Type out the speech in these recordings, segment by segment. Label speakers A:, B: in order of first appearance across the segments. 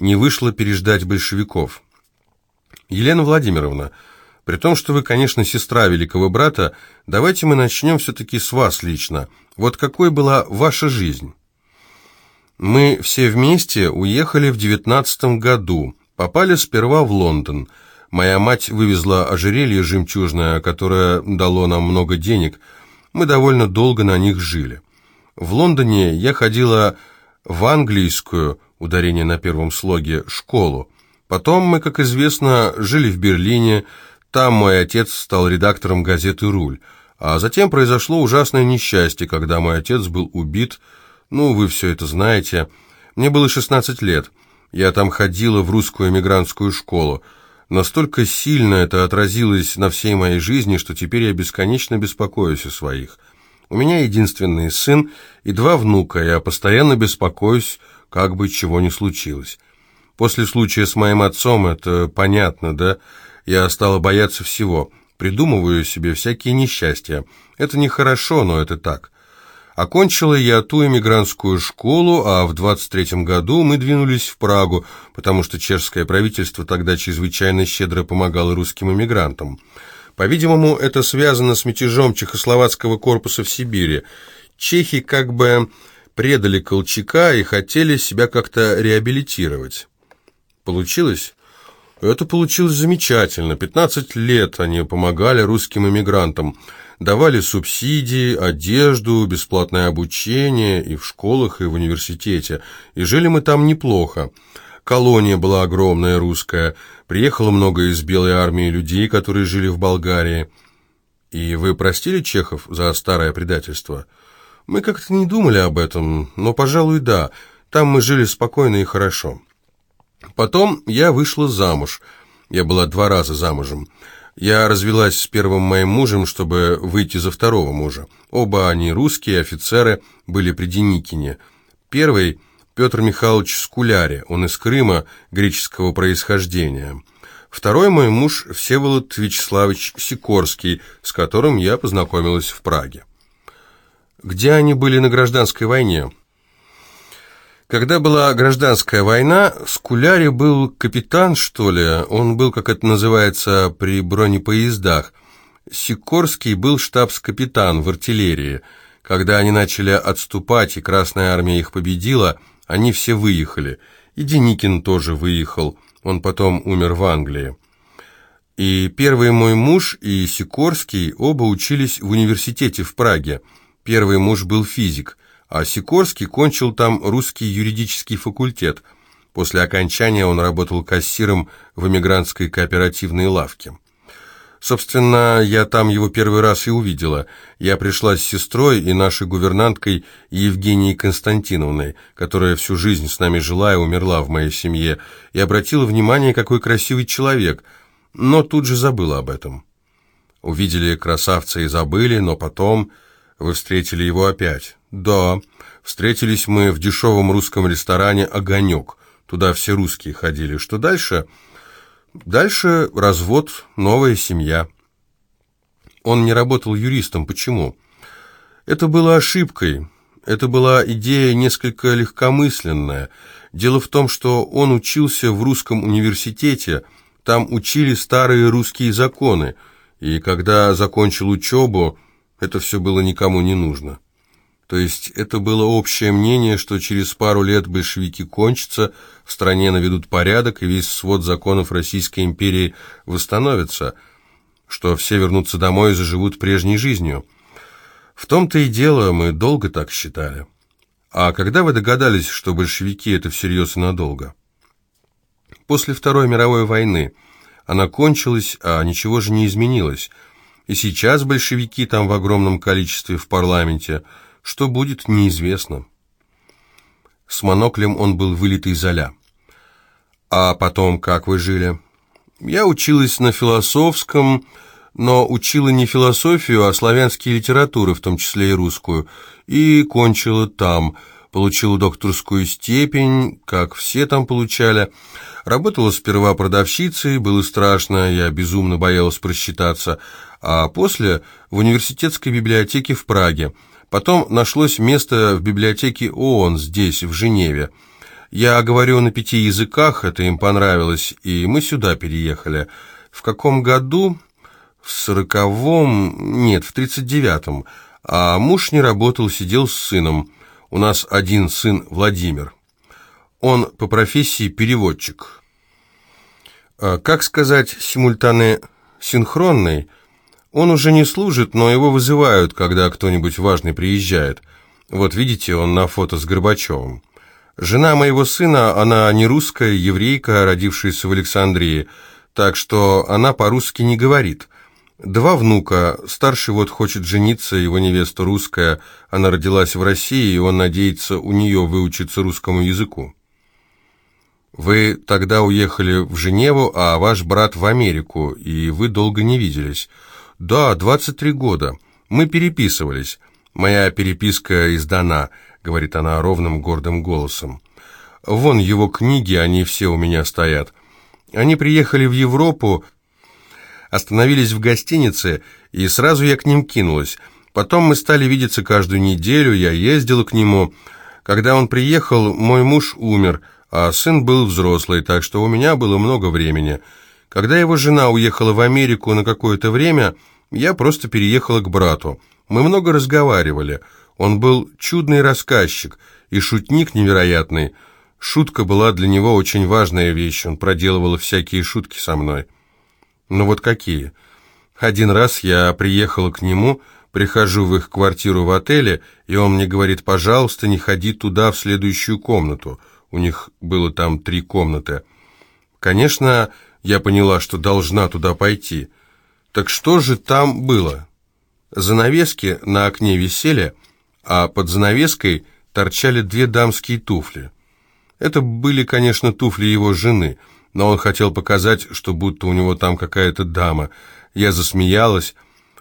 A: не вышло переждать большевиков. Елена Владимировна, при том, что вы, конечно, сестра великого брата, давайте мы начнем все-таки с вас лично. Вот какой была ваша жизнь? Мы все вместе уехали в девятнадцатом году, попали сперва в Лондон. Моя мать вывезла ожерелье жемчужное, которое дало нам много денег. Мы довольно долго на них жили. В Лондоне я ходила в английскую, ударение на первом слоге, школу. Потом мы, как известно, жили в Берлине, там мой отец стал редактором газеты «Руль». А затем произошло ужасное несчастье, когда мой отец был убит, ну, вы все это знаете. Мне было 16 лет. Я там ходила в русскую эмигрантскую школу. Настолько сильно это отразилось на всей моей жизни, что теперь я бесконечно беспокоюсь о своих. У меня единственный сын и два внука, я постоянно беспокоюсь, как бы чего ни случилось. После случая с моим отцом это понятно, да? Я стала бояться всего, придумываю себе всякие несчастья. Это нехорошо, но это так. Окончила я ту эмигрантскую школу, а в 23 году мы двинулись в Прагу, потому что чешское правительство тогда чрезвычайно щедро помогало русским эмигрантам. По-видимому, это связано с мятежом чехословацкого корпуса в Сибири. Чехи как бы предали Колчака и хотели себя как-то реабилитировать. Получилось? Это получилось замечательно. 15 лет они помогали русским эмигрантам давали субсидии, одежду, бесплатное обучение и в школах, и в университете. И жили мы там неплохо. Колония была огромная, русская. Приехало много из Белой армии людей, которые жили в Болгарии. И вы простили чехов за старое предательство? Мы как-то не думали об этом, но, пожалуй, да. Там мы жили спокойно и хорошо. Потом я вышла замуж. Я была два раза замужем. Я развелась с первым моим мужем, чтобы выйти за второго мужа. Оба они русские, офицеры, были при Деникине. Первый – Петр Михайлович Скуляри, он из Крыма, греческого происхождения. Второй мой муж – Всеволод Вячеславович Сикорский, с которым я познакомилась в Праге. Где они были на гражданской войне? Когда была гражданская война, Скуляри был капитан, что ли, он был, как это называется, при бронепоездах. Сикорский был штабс-капитан в артиллерии. Когда они начали отступать, и Красная Армия их победила, они все выехали. И Деникин тоже выехал, он потом умер в Англии. И первый мой муж и Сикорский оба учились в университете в Праге. Первый муж был физик – а Сикорский кончил там русский юридический факультет. После окончания он работал кассиром в эмигрантской кооперативной лавке. Собственно, я там его первый раз и увидела. Я пришла с сестрой и нашей гувернанткой Евгенией Константиновной, которая всю жизнь с нами жила и умерла в моей семье, и обратила внимание, какой красивый человек, но тут же забыла об этом. Увидели красавца и забыли, но потом вы встретили его опять. «Да, встретились мы в дешевом русском ресторане «Огонек». Туда все русские ходили. Что дальше?» «Дальше развод, новая семья». Он не работал юристом. Почему? Это было ошибкой. Это была идея несколько легкомысленная. Дело в том, что он учился в русском университете, там учили старые русские законы, и когда закончил учебу, это все было никому не нужно. То есть это было общее мнение, что через пару лет большевики кончатся, в стране наведут порядок, и весь свод законов Российской империи восстановится, что все вернутся домой и заживут прежней жизнью. В том-то и дело, мы долго так считали. А когда вы догадались, что большевики это всерьез и надолго? После Второй мировой войны. Она кончилась, а ничего же не изменилось. И сейчас большевики там в огромном количестве в парламенте – что будет, неизвестно. С моноклем он был вылитый золя. А потом, как вы жили? Я училась на философском, но учила не философию, а славянские литературы, в том числе и русскую, и кончила там, получила докторскую степень, как все там получали. Работала сперва продавщицей, было страшно, я безумно боялась просчитаться, а после в университетской библиотеке в Праге – Потом нашлось место в библиотеке ООН здесь, в Женеве. Я говорю на пяти языках, это им понравилось, и мы сюда переехали. В каком году? В сороковом... Нет, в тридцать девятом. А муж не работал, сидел с сыном. У нас один сын Владимир. Он по профессии переводчик. А, как сказать, симультане синхронный? Он уже не служит, но его вызывают, когда кто-нибудь важный приезжает. Вот видите, он на фото с Горбачевым. Жена моего сына, она не русская, еврейка, родившаяся в Александрии, так что она по-русски не говорит. Два внука, старший вот хочет жениться, его невеста русская, она родилась в России, и он надеется у нее выучиться русскому языку. Вы тогда уехали в Женеву, а ваш брат в Америку, и вы долго не виделись. Да, 23 года. Мы переписывались. Моя переписка издана, говорит она ровным гордым голосом. Вон его книги, они все у меня стоят. Они приехали в Европу, остановились в гостинице, и сразу я к ним кинулась. Потом мы стали видеться каждую неделю, я ездила к нему. Когда он приехал, мой муж умер, а сын был взрослый, так что у меня было много времени. Когда его жена уехала в Америку на какое-то время, я просто переехала к брату. Мы много разговаривали. Он был чудный рассказчик и шутник невероятный. Шутка была для него очень важная вещь, он проделывал всякие шутки со мной. Ну вот какие? Один раз я приехала к нему, прихожу в их квартиру в отеле, и он мне говорит, пожалуйста, не ходи туда, в следующую комнату. У них было там три комнаты. Конечно, я поняла, что должна туда пойти. Так что же там было? Занавески на окне висели, а под занавеской торчали две дамские туфли. Это были, конечно, туфли его жены, но он хотел показать, что будто у него там какая-то дама. Я засмеялась.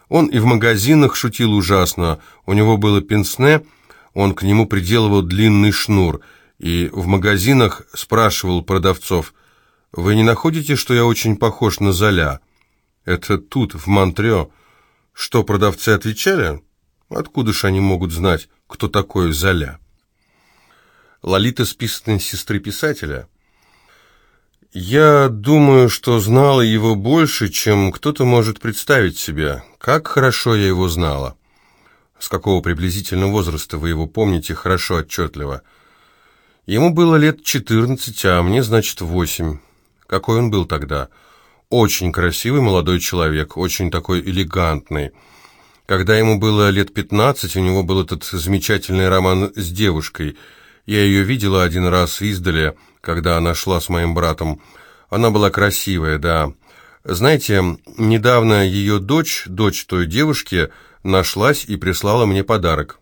A: Он и в магазинах шутил ужасно. У него было пенсне, он к нему приделывал длинный шнур, и в магазинах спрашивал продавцов, «Вы не находите, что я очень похож на Золя?» Это тут, в Монтрео. Что, продавцы отвечали? Откуда ж они могут знать, кто такой Золя? Лолита списанная сестры писателя. Я думаю, что знала его больше, чем кто-то может представить себе. Как хорошо я его знала. С какого приблизительно возраста вы его помните хорошо, отчетливо? Ему было лет четырнадцать, а мне, значит, восемь. Какой он был тогда? Очень красивый молодой человек, очень такой элегантный. Когда ему было лет пятнадцать, у него был этот замечательный роман с девушкой. Я ее видела один раз издали, когда она шла с моим братом. Она была красивая, да. Знаете, недавно ее дочь, дочь той девушки, нашлась и прислала мне подарок.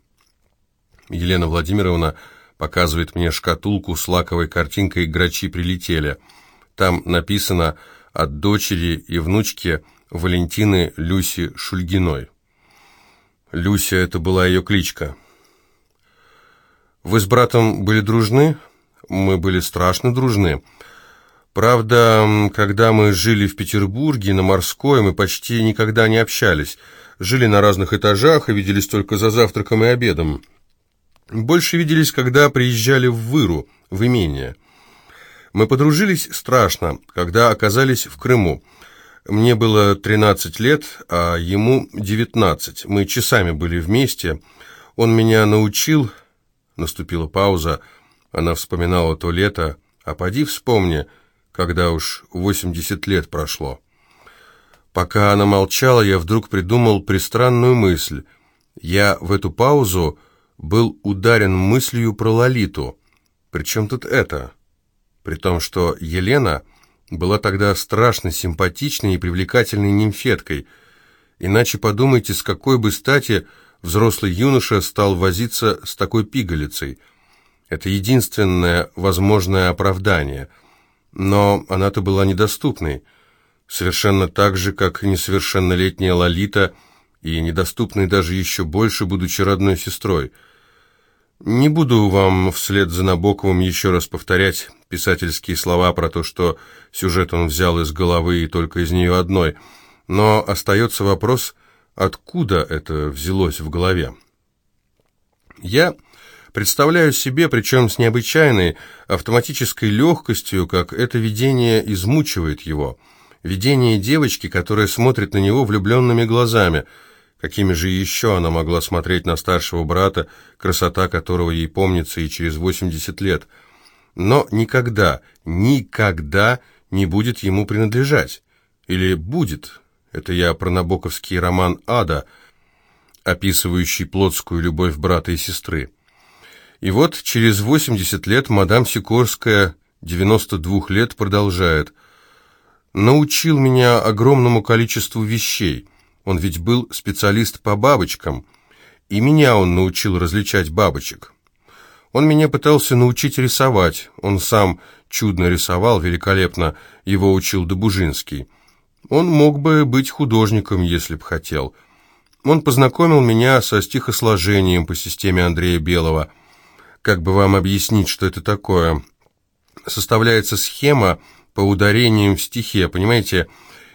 A: Елена Владимировна показывает мне шкатулку с лаковой картинкой «Грачи прилетели». Там написано от дочери и внучки Валентины Люси Шульгиной. Люся – это была ее кличка. Вы с братом были дружны? Мы были страшно дружны. Правда, когда мы жили в Петербурге, на Морской, мы почти никогда не общались. Жили на разных этажах и виделись только за завтраком и обедом. Больше виделись, когда приезжали в Выру, в имение. Мы подружились страшно, когда оказались в Крыму. Мне было 13 лет, а ему 19. Мы часами были вместе. Он меня научил... Наступила пауза. Она вспоминала то лето. А поди вспомни, когда уж 80 лет прошло. Пока она молчала, я вдруг придумал пристранную мысль. Я в эту паузу был ударен мыслью про Лолиту. Причем тут это? при том, что Елена была тогда страшно симпатичной и привлекательной нимфеткой. Иначе подумайте, с какой бы стати взрослый юноша стал возиться с такой пигалицей. Это единственное возможное оправдание. Но она-то была недоступной, совершенно так же, как несовершеннолетняя Лолита, и недоступной даже еще больше, будучи родной сестрой – не буду вам вслед за Набоковым еще раз повторять писательские слова про то, что сюжет он взял из головы и только из нее одной, но остается вопрос, откуда это взялось в голове. Я Представляю себе, причем с необычайной автоматической легкостью, как это видение измучивает его. Видение девочки, которая смотрит на него влюбленными глазами. Какими же еще она могла смотреть на старшего брата, красота которого ей помнится и через 80 лет. Но никогда, никогда не будет ему принадлежать. Или будет. Это я про набоковский роман «Ада», описывающий плотскую любовь брата и сестры. И вот через 80 лет мадам Сикорская, 92 лет, продолжает. «Научил меня огромному количеству вещей. Он ведь был специалист по бабочкам, и меня он научил различать бабочек. Он меня пытался научить рисовать. Он сам чудно рисовал, великолепно, его учил Добужинский. Он мог бы быть художником, если б хотел». Он познакомил меня со стихосложением по системе Андрея Белого. Как бы вам объяснить, что это такое? Составляется схема по ударениям в стихе, понимаете?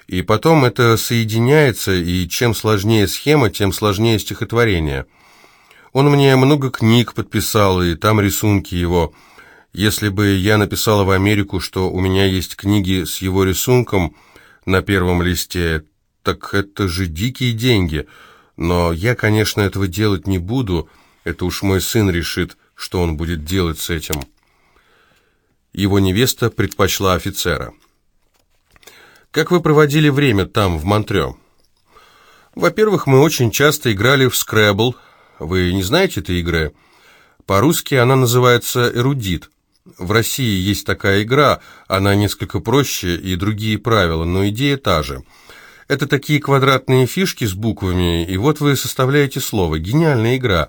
A: И потом это соединяется, и чем сложнее схема, тем сложнее стихотворение. Он мне много книг подписал, и там рисунки его. Если бы я написала в Америку, что у меня есть книги с его рисунком на первом листе, так это же дикие деньги – но я, конечно, этого делать не буду. Это уж мой сын решит, что он будет делать с этим. Его невеста предпочла офицера. Как вы проводили время там, в Монтрё? Во-первых, мы очень часто играли в скрэбл. Вы не знаете этой игры? По-русски она называется «эрудит». В России есть такая игра, она несколько проще и другие правила, но идея та же – это такие квадратные фишки с буквами, и вот вы составляете слово. Гениальная игра.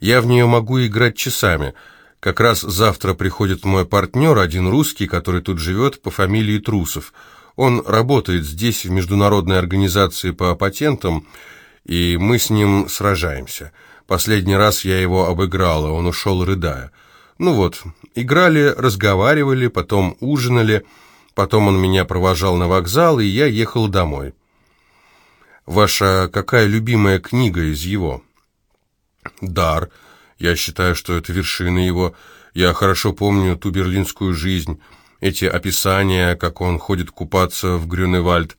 A: Я в нее могу играть часами. Как раз завтра приходит мой партнер, один русский, который тут живет, по фамилии Трусов. Он работает здесь, в международной организации по патентам, и мы с ним сражаемся. Последний раз я его обыграла, он ушел рыдая. Ну вот, играли, разговаривали, потом ужинали, потом он меня провожал на вокзал, и я ехал домой. Ваша какая любимая книга из его? Дар. Я считаю, что это вершина его. Я хорошо помню ту берлинскую жизнь, эти описания, как он ходит купаться в Грюневальд.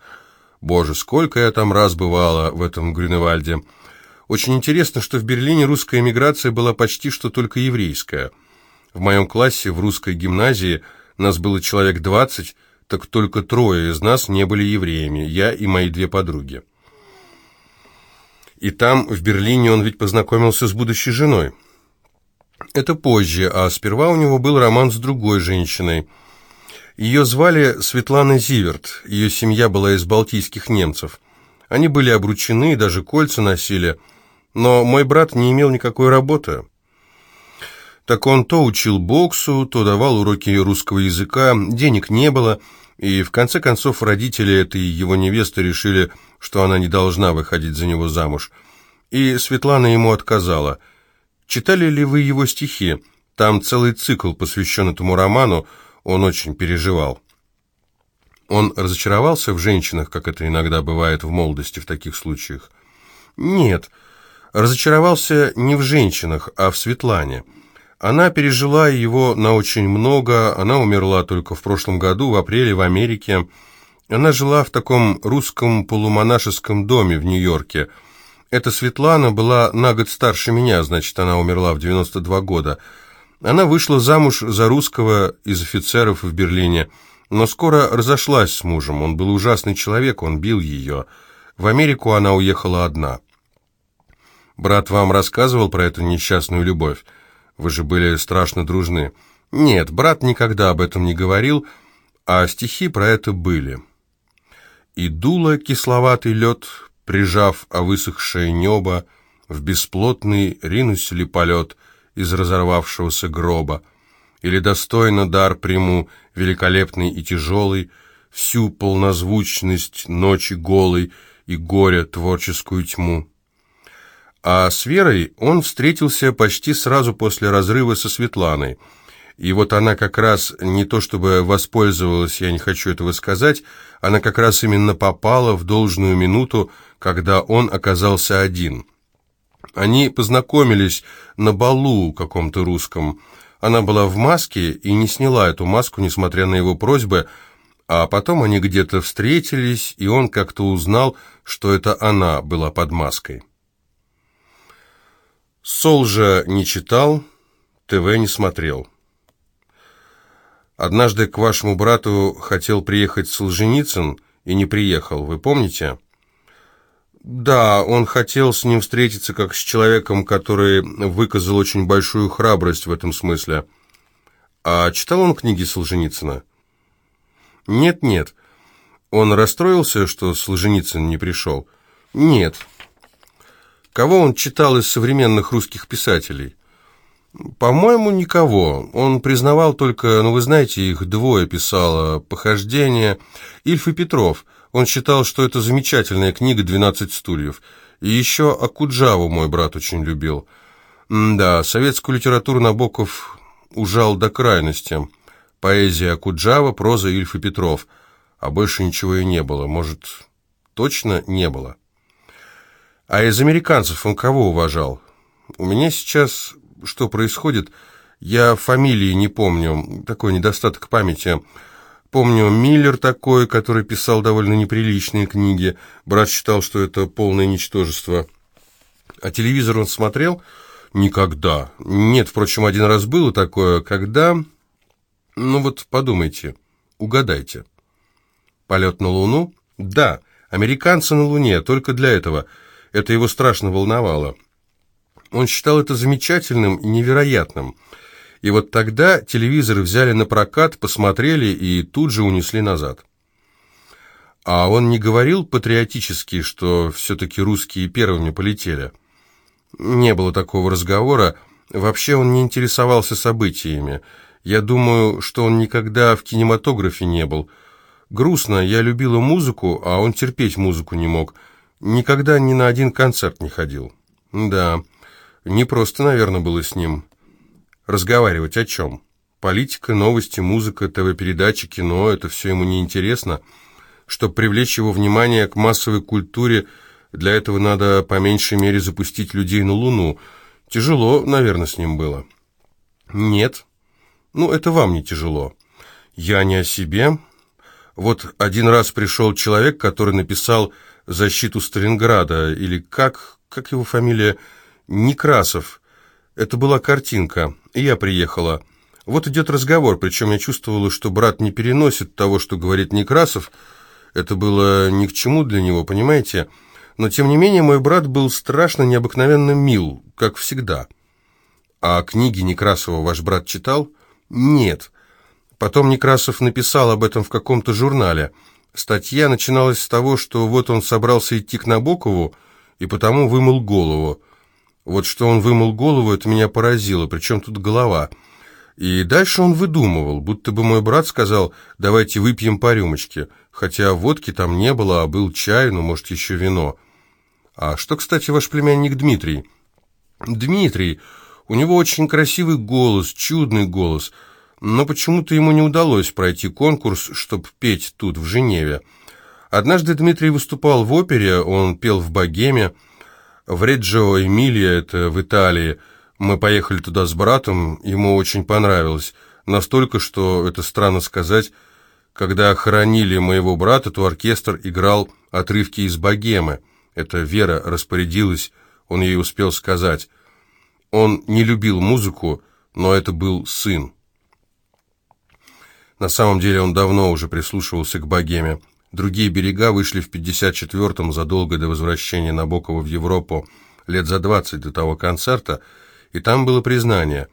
A: Боже, сколько я там раз бывала в этом Грюневальде. Очень интересно, что в Берлине русская эмиграция была почти что только еврейская. В моем классе в русской гимназии нас было человек двадцать, так только трое из нас не были евреями, я и мои две подруги. И там, в Берлине, он ведь познакомился с будущей женой. Это позже, а сперва у него был роман с другой женщиной. Ее звали Светлана Зиверт, ее семья была из балтийских немцев. Они были обручены и даже кольца носили, но мой брат не имел никакой работы. Так он то учил боксу, то давал уроки русского языка, денег не было – и в конце концов родители этой его невесты решили, что она не должна выходить за него замуж. И Светлана ему отказала. Читали ли вы его стихи? Там целый цикл посвящен этому роману, он очень переживал. Он разочаровался в женщинах, как это иногда бывает в молодости в таких случаях? Нет, разочаровался не в женщинах, а в Светлане – она пережила его на очень много, она умерла только в прошлом году, в апреле, в Америке. Она жила в таком русском полумонашеском доме в Нью-Йорке. Эта Светлана была на год старше меня, значит, она умерла в 92 года. Она вышла замуж за русского из офицеров в Берлине, но скоро разошлась с мужем. Он был ужасный человек, он бил ее. В Америку она уехала одна. Брат вам рассказывал про эту несчастную любовь? Вы же были страшно дружны. Нет, брат никогда об этом не говорил, а стихи про это были. И дуло кисловатый лед, прижав о высохшее небо, в бесплотный ринусь ли полет из разорвавшегося гроба, или достойно дар приму, великолепный и тяжелый, всю полнозвучность ночи голой и горя творческую тьму. А с Верой он встретился почти сразу после разрыва со Светланой. И вот она как раз не то чтобы воспользовалась, я не хочу этого сказать, она как раз именно попала в должную минуту, когда он оказался один. Они познакомились на балу каком-то русском. Она была в маске и не сняла эту маску, несмотря на его просьбы, а потом они где-то встретились, и он как-то узнал, что это она была под маской. Солжа не читал, ТВ не смотрел. Однажды к вашему брату хотел приехать Солженицын и не приехал, вы помните? Да, он хотел с ним встретиться как с человеком, который выказал очень большую храбрость в этом смысле. А читал он книги Солженицына? Нет-нет. Он расстроился, что Солженицын не пришел? Нет. Кого он читал из современных русских писателей? По-моему, никого. Он признавал только, ну вы знаете, их двое писало «Похождение». Ильф и Петров. Он считал, что это замечательная книга «Двенадцать стульев». И еще Акуджаву мой брат очень любил. М да, советскую литературу Набоков ужал до крайности. Поэзия Акуджава, проза Ильф и Петров. А больше ничего и не было. Может, точно не было. А из американцев он кого уважал? У меня сейчас что происходит, я фамилии не помню, такой недостаток памяти. Помню, Миллер такой, который писал довольно неприличные книги. Брат считал, что это полное ничтожество. А телевизор он смотрел? Никогда. Нет, впрочем, один раз было такое, когда... Ну вот подумайте, угадайте. Полет на Луну? Да, американцы на Луне, только для этого. Это его страшно волновало. Он считал это замечательным и невероятным. И вот тогда телевизор взяли на прокат, посмотрели и тут же унесли назад. А он не говорил патриотически, что все-таки русские первыми полетели. Не было такого разговора. Вообще он не интересовался событиями. Я думаю, что он никогда в кинематографе не был. Грустно, я любила музыку, а он терпеть музыку не мог. Никогда ни на один концерт не ходил. Да... Не просто, наверное, было с ним разговаривать о чем. Политика, новости, музыка, ТВ-передачи, кино – это все ему неинтересно. Чтобы привлечь его внимание к массовой культуре, для этого надо по меньшей мере запустить людей на Луну. Тяжело, наверное, с ним было. Нет. Ну, это вам не тяжело. Я не о себе. Вот один раз пришел человек, который написал «Защиту Сталинграда», или как, как его фамилия – Некрасов. Это была картинка, и я приехала. Вот идет разговор, причем я чувствовала, что брат не переносит того, что говорит Некрасов. Это было ни к чему для него, понимаете? Но, тем не менее, мой брат был страшно необыкновенно мил, как всегда. А книги Некрасова ваш брат читал? Нет. Потом Некрасов написал об этом в каком-то журнале. Статья начиналась с того, что вот он собрался идти к Набокову, и потому вымыл голову. Вот что он вымыл голову, это меня поразило, причем тут голова. И дальше он выдумывал, будто бы мой брат сказал, давайте выпьем по рюмочке, хотя водки там не было, а был чай, ну, может, еще вино. А что, кстати, ваш племянник Дмитрий? Дмитрий, у него очень красивый голос, чудный голос, но почему-то ему не удалось пройти конкурс, чтобы петь тут, в Женеве. Однажды Дмитрий выступал в опере, он пел в «Богеме», в Реджио Эмилия, это в Италии. Мы поехали туда с братом, ему очень понравилось. Настолько, что, это странно сказать, когда хоронили моего брата, то оркестр играл отрывки из «Богемы». Это Вера распорядилась, он ей успел сказать. Он не любил музыку, но это был сын. На самом деле он давно уже прислушивался к «Богеме». Другие берега вышли в 54-м, задолго до возвращения Набокова в Европу, лет за 20 до того концерта, и там было признание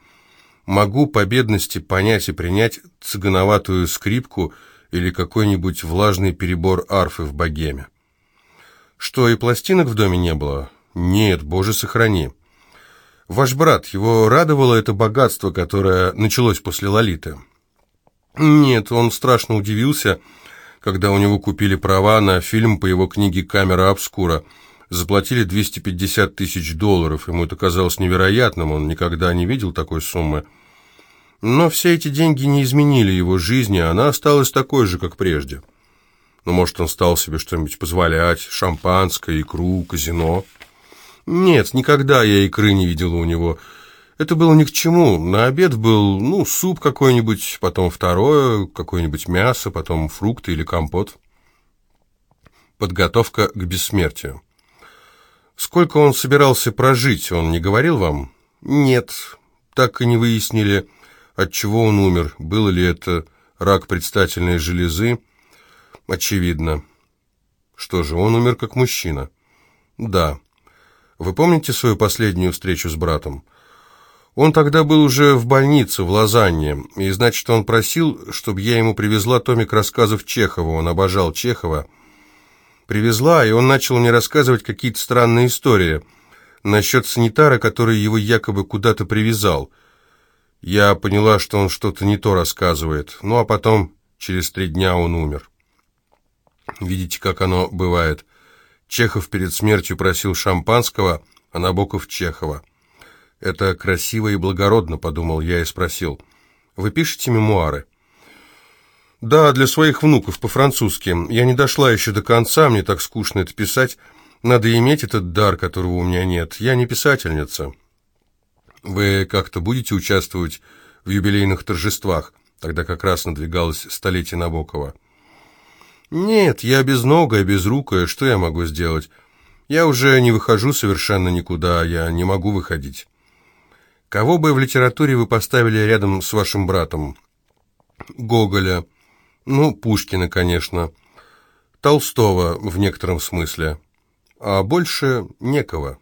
A: «Могу по бедности понять и принять цыгановатую скрипку или какой-нибудь влажный перебор арфы в богеме». Что, и пластинок в доме не было? Нет, боже, сохрани. Ваш брат, его радовало это богатство, которое началось после Лолиты? Нет, он страшно удивился, когда у него купили права на фильм по его книге «Камера обскура». Заплатили 250 тысяч долларов, ему это казалось невероятным, он никогда не видел такой суммы. Но все эти деньги не изменили его жизни, она осталась такой же, как прежде. Ну, может, он стал себе что-нибудь позволять, шампанское, икру, казино. Нет, никогда я икры не видела у него. Это было ни к чему. На обед был, ну, суп какой-нибудь, потом второе, какое-нибудь мясо, потом фрукты или компот. Подготовка к бессмертию. Сколько он собирался прожить, он не говорил вам? Нет, так и не выяснили, от чего он умер. Было ли это рак предстательной железы? Очевидно. Что же, он умер как мужчина? Да. Вы помните свою последнюю встречу с братом? Он тогда был уже в больнице, в Лозанне, и, значит, он просил, чтобы я ему привезла томик рассказов Чехова, он обожал Чехова. Привезла, и он начал мне рассказывать какие-то странные истории насчет санитара, который его якобы куда-то привязал. Я поняла, что он что-то не то рассказывает, ну а потом, через три дня, он умер. Видите, как оно бывает. Чехов перед смертью просил шампанского, а Набоков Чехова. «Это красиво и благородно», — подумал я и спросил. «Вы пишете мемуары?» «Да, для своих внуков, по-французски. Я не дошла еще до конца, мне так скучно это писать. Надо иметь этот дар, которого у меня нет. Я не писательница». «Вы как-то будете участвовать в юбилейных торжествах?» Тогда как раз надвигалось столетие Набокова. «Нет, я безногая, безрукая, что я могу сделать? Я уже не выхожу совершенно никуда, я не могу выходить». Кого бы в литературе вы поставили рядом с вашим братом? Гоголя. Ну, Пушкина, конечно. Толстого в некотором смысле. А больше некого.